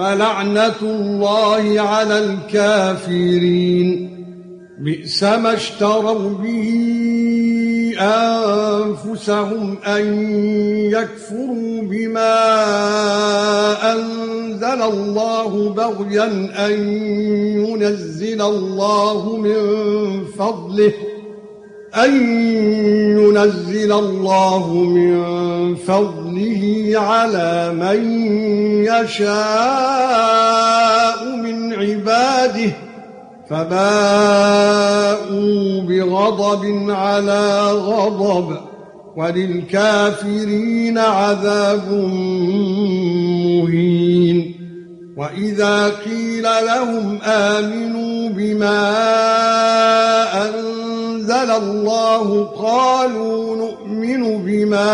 فلعنة الله على الكافرين. بئس ما اشتروا به أنفسهم أن يكفروا بما أنزل الله بغيا أن ينزل الله من فضله. أن ينزل الله من فضله على من يشاء من عباده فباءوا بغضب على غضب وللكافرين عذاب مهين. وإذا قيل لهم آمنوا بما انزل الله قالوا نؤمن بما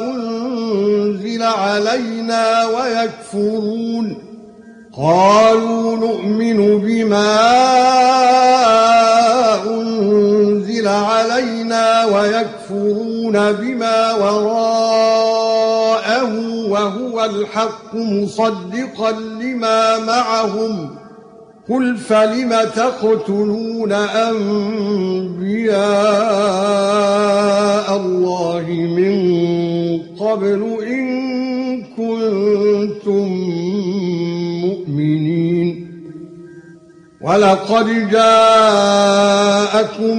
أنزل علينا ويكفرون. قالوا نؤمن بما أنزل علينا ويكفرون بما وراءه وهو الحق مصدقا لما معهم. قل فلم تقتلون انبياء الله من قبل ان كنتم مؤمنين ولقد جاءكم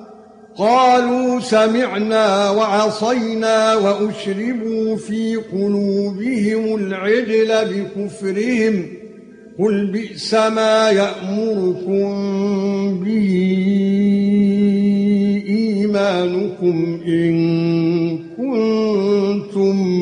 قالوا سمعنا وعصينا وأشربوا في قلوبهم العجل بكفرهم قل بئس ما يأمركم به إيمانكم إن كنتم